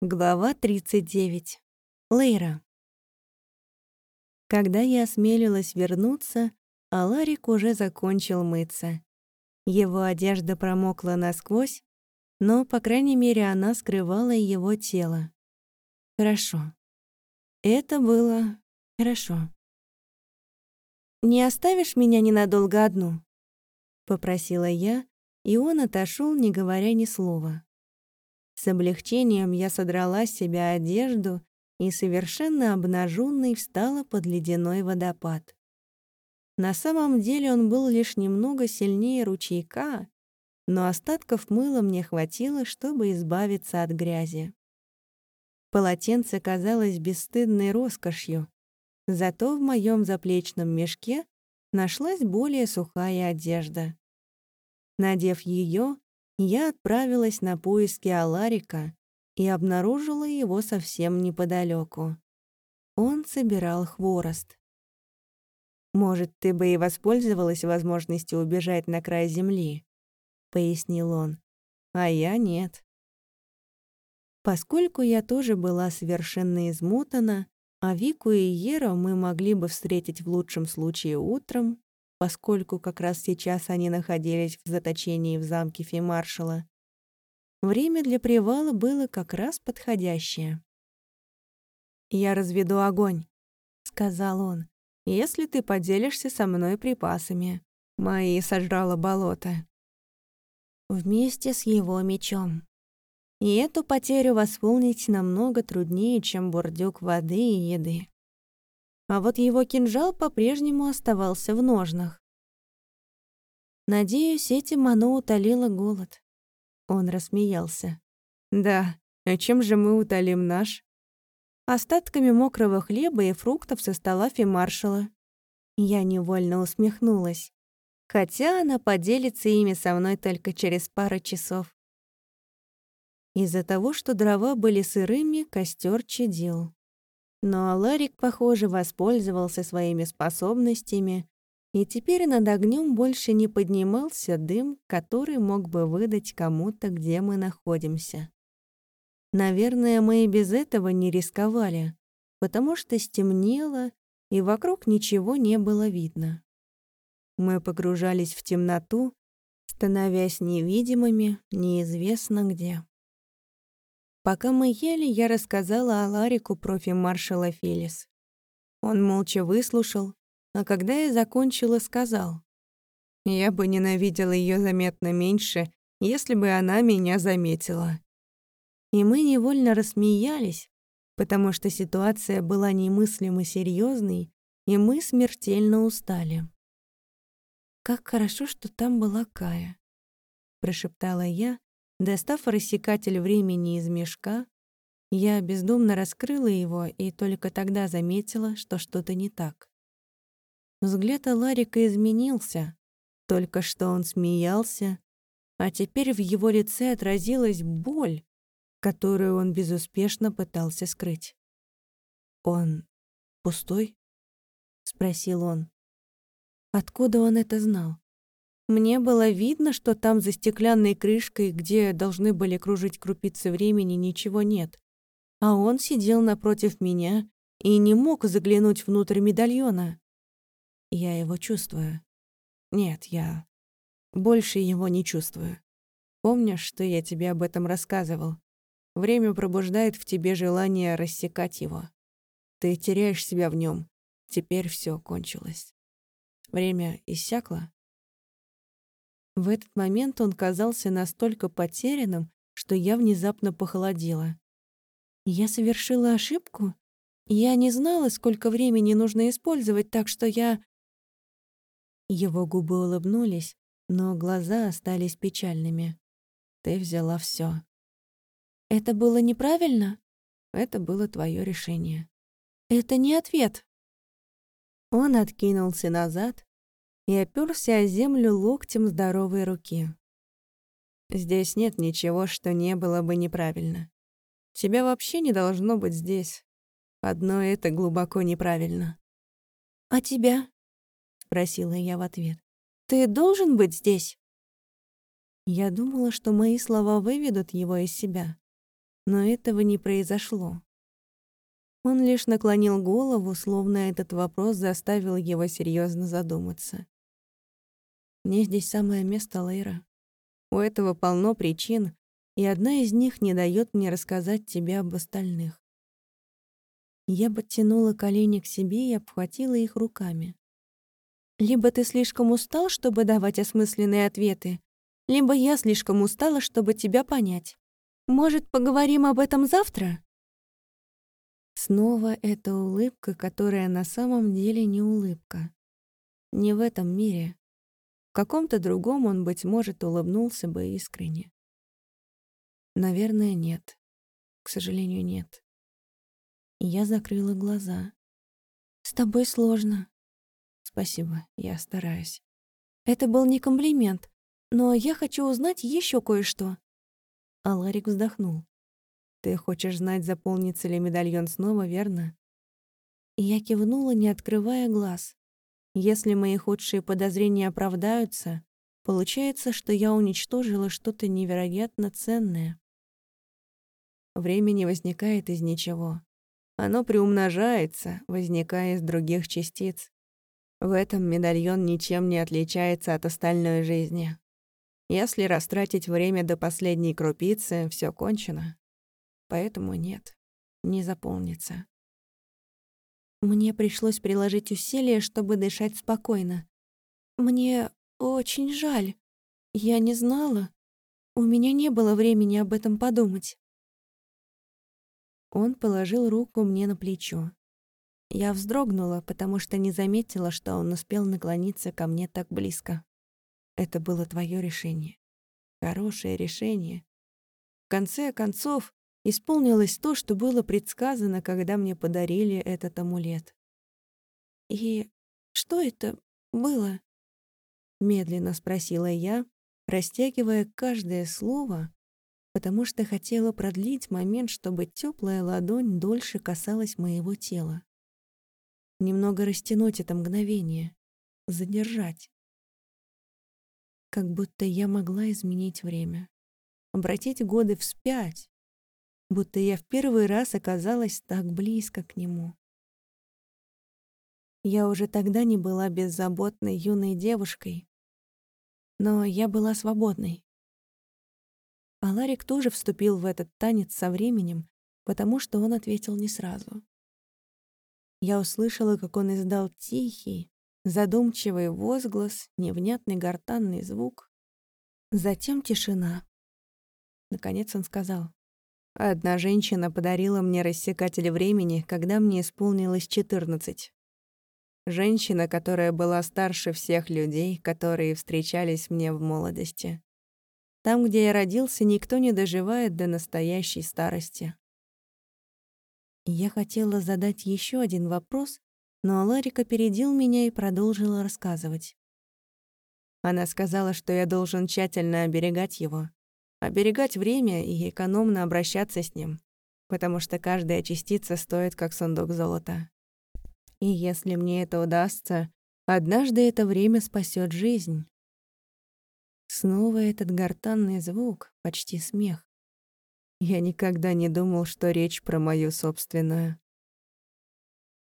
Глава 39. Лейра. Когда я осмелилась вернуться, Аларик уже закончил мыться. Его одежда промокла насквозь, но, по крайней мере, она скрывала его тело. Хорошо. Это было хорошо. «Не оставишь меня ненадолго одну?» — попросила я, и он отошел, не говоря ни слова. С облегчением я содрала с себя одежду и совершенно обнаженной встала под ледяной водопад. На самом деле он был лишь немного сильнее ручейка, но остатков мыла мне хватило, чтобы избавиться от грязи. Полотенце казалось бесстыдной роскошью, зато в моем заплечном мешке нашлась более сухая одежда. Надев ее, я отправилась на поиски Аларика и обнаружила его совсем неподалеку. Он собирал хворост. «Может, ты бы и воспользовалась возможностью убежать на край земли?» — пояснил он. «А я нет». Поскольку я тоже была совершенно измотана, а Вику и Еро мы могли бы встретить в лучшем случае утром, поскольку как раз сейчас они находились в заточении в замке Фимаршала. Время для привала было как раз подходящее. «Я разведу огонь», — сказал он, — «если ты поделишься со мной припасами. Мои сожрало болото». Вместе с его мечом. И эту потерю восполнить намного труднее, чем бурдюк воды и еды а вот его кинжал по-прежнему оставался в ножнах. Надеюсь, этим оно утолило голод. Он рассмеялся. «Да, а чем же мы утолим наш?» «Остатками мокрого хлеба и фруктов со стола фимаршала». Я невольно усмехнулась. Хотя она поделится ими со мной только через пару часов. Из-за того, что дрова были сырыми, костер чадил. Но Аларик, похоже, воспользовался своими способностями, и теперь над огнем больше не поднимался дым, который мог бы выдать кому-то, где мы находимся. Наверное, мы и без этого не рисковали, потому что стемнело, и вокруг ничего не было видно. Мы погружались в темноту, становясь невидимыми неизвестно где. Пока мы ели, я рассказала Аларику про фимаршала Фелис. Он молча выслушал, а когда я закончила, сказал. «Я бы ненавидела ее заметно меньше, если бы она меня заметила». И мы невольно рассмеялись, потому что ситуация была немыслимо серьезной, и мы смертельно устали. «Как хорошо, что там была Кая», — прошептала я, Достав рассекатель времени из мешка, я бездумно раскрыла его и только тогда заметила, что что-то не так. Взгляд Аларика изменился. Только что он смеялся, а теперь в его лице отразилась боль, которую он безуспешно пытался скрыть. «Он пустой?» — спросил он. Откуда он это знал? Мне было видно, что там за стеклянной крышкой, где должны были кружить крупицы времени, ничего нет. А он сидел напротив меня и не мог заглянуть внутрь медальона. Я его чувствую. Нет, я больше его не чувствую. Помнишь, что я тебе об этом рассказывал? Время пробуждает в тебе желание рассекать его. Ты теряешь себя в нем. Теперь все кончилось. Время иссякло, в этот момент он казался настолько потерянным, что я внезапно похолодела. Я совершила ошибку? Я не знала, сколько времени нужно использовать, так что я... Его губы улыбнулись, но глаза остались печальными. Ты взяла все. Это было неправильно? Это было твое решение. Это не ответ. Он откинулся назад, и оперся о землю локтем здоровой руки. Здесь нет ничего, что не было бы неправильно. Тебя вообще не должно быть здесь. Одно это глубоко неправильно. «А тебя?» — спросила я в ответ. «Ты должен быть здесь?» Я думала, что мои слова выведут его из себя. Но этого не произошло. Он лишь наклонил голову, словно этот вопрос заставил его серьезно задуматься. «Мне здесь самое место, Лейра. У этого полно причин, и одна из них не дает мне рассказать тебе об остальных. Я подтянула колени к себе и обхватила их руками. Либо ты слишком устал, чтобы давать осмысленные ответы, либо я слишком устала, чтобы тебя понять. Может, поговорим об этом завтра? Снова эта улыбка, которая на самом деле не улыбка. Не в этом мире. Каком-то другом он, быть может, улыбнулся бы искренне. Наверное, нет. К сожалению, нет. Я закрыла глаза. «С тобой сложно». «Спасибо, я стараюсь». Это был не комплимент, но я хочу узнать еще кое-что. А Ларик вздохнул. «Ты хочешь знать, заполнится ли медальон снова, верно?» Я кивнула, не открывая глаз. Если мои худшие подозрения оправдаются, получается, что я уничтожила что-то невероятно ценное. Время не возникает из ничего. Оно приумножается, возникая из других частиц. В этом медальон ничем не отличается от остальной жизни. Если растратить время до последней крупицы, все кончено. Поэтому нет, не заполнится. Мне пришлось приложить усилия, чтобы дышать спокойно. Мне очень жаль. Я не знала. У меня не было времени об этом подумать. Он положил руку мне на плечо. Я вздрогнула, потому что не заметила, что он успел наклониться ко мне так близко. Это было твое решение. Хорошее решение. В конце концов, исполнилось то, что было предсказано, когда мне подарили этот амулет. «И что это было?» — медленно спросила я, растягивая каждое слово, потому что хотела продлить момент, чтобы теплая ладонь дольше касалась моего тела. Немного растянуть это мгновение, задержать. Как будто я могла изменить время, обратить годы вспять, будто я в первый раз оказалась так близко к нему. Я уже тогда не была беззаботной юной девушкой, но я была свободной. А Ларик тоже вступил в этот танец со временем, потому что он ответил не сразу. Я услышала, как он издал тихий, задумчивый возглас, невнятный гортанный звук. Затем тишина. Наконец он сказал. «Одна женщина подарила мне рассекатель времени, когда мне исполнилось четырнадцать. Женщина, которая была старше всех людей, которые встречались мне в молодости. Там, где я родился, никто не доживает до настоящей старости. Я хотела задать еще один вопрос, но Ларик опередил меня и продолжила рассказывать. Она сказала, что я должен тщательно оберегать его, оберегать время и экономно обращаться с ним, потому что каждая частица стоит как сундук золота. И если мне это удастся, однажды это время спасет жизнь. Снова этот гортанный звук, почти смех. Я никогда не думал, что речь про мою собственную.